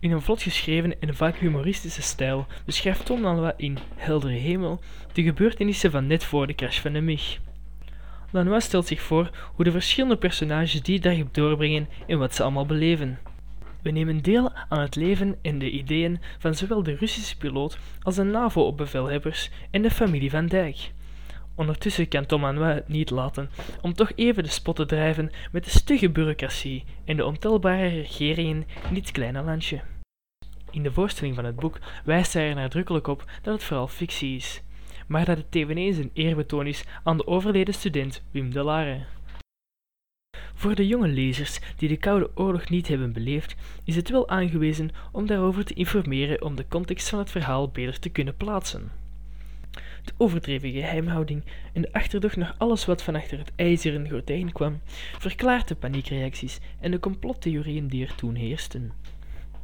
In een vlot geschreven en vaak humoristische stijl beschrijft Tom Lanois in Heldere Hemel de gebeurtenissen van net voor de crash van de MIG. Lanois stelt zich voor hoe de verschillende personages die dag doorbrengen en wat ze allemaal beleven. We nemen deel aan het leven en de ideeën van zowel de Russische piloot als de NAVO-opbevelhebbers en de familie van Dijk. Ondertussen kan Tom Lanois het niet laten om toch even de spot te drijven met de stugge bureaucratie en de ontelbare regeringen in dit kleine landje. In de voorstelling van het boek wijst hij er nadrukkelijk op dat het vooral fictie is, maar dat het eveneens een eerbetoon is aan de overleden student Wim de Lare. Voor de jonge lezers die de Koude Oorlog niet hebben beleefd, is het wel aangewezen om daarover te informeren om de context van het verhaal beter te kunnen plaatsen. De overdreven geheimhouding en de achterdocht naar alles wat van achter het ijzeren gordijn kwam, verklaart de paniekreacties en de complottheorieën die er toen heersten.